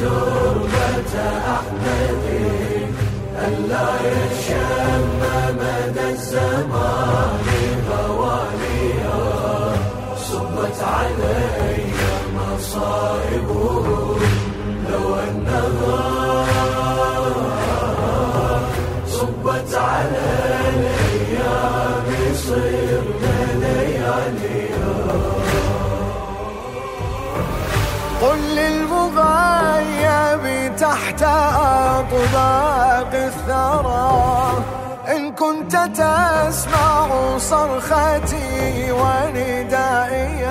تربة أحمد ألا يشم مدى الزمان غواليا صبت علي مصائب لو أنها صبت الأيام صرنا قل للمغيب تحت أطباق الثرى. إن كنت تسمع صرختي وندائي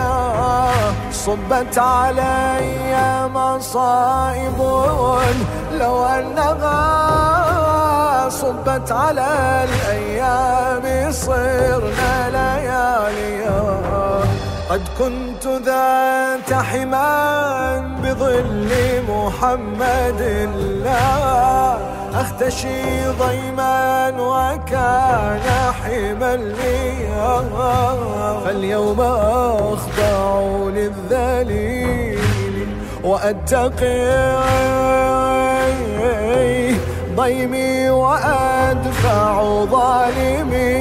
صبت علي مصائب. لو أنها صبت على الأيام، صرنا لياليا. قد كنت ذات حمان بظل محمد لا أختشي ضيما وكان حما لي فاليوم أخضع للذليل وأتقي ضيمي وأدفع ظالمي.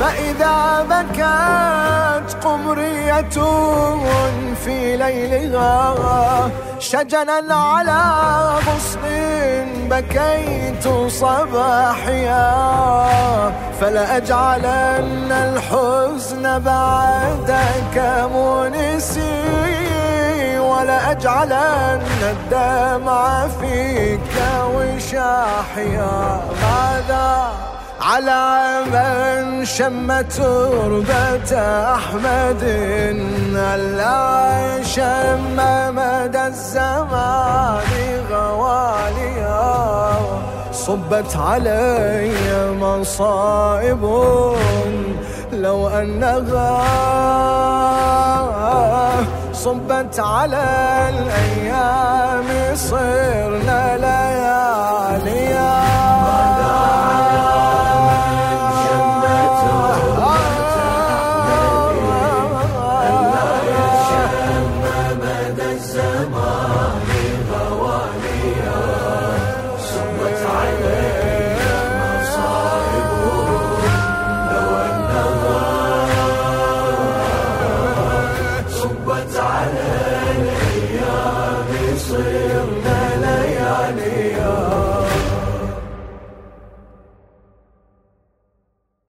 فإذا بكت قمرية في ليلها شجنا على غصن بكيت صباحيا فلأجعلن الحزن بعدك مونسي ولأجعلن الدمع فيك وشاحيا. ماذا على من شم تربة أحمد ألا شم مدى الزمان غواليا صبت علي مصائب لو أنها صبت على الأيام صرنا لياليا اغفر لنا ليالينا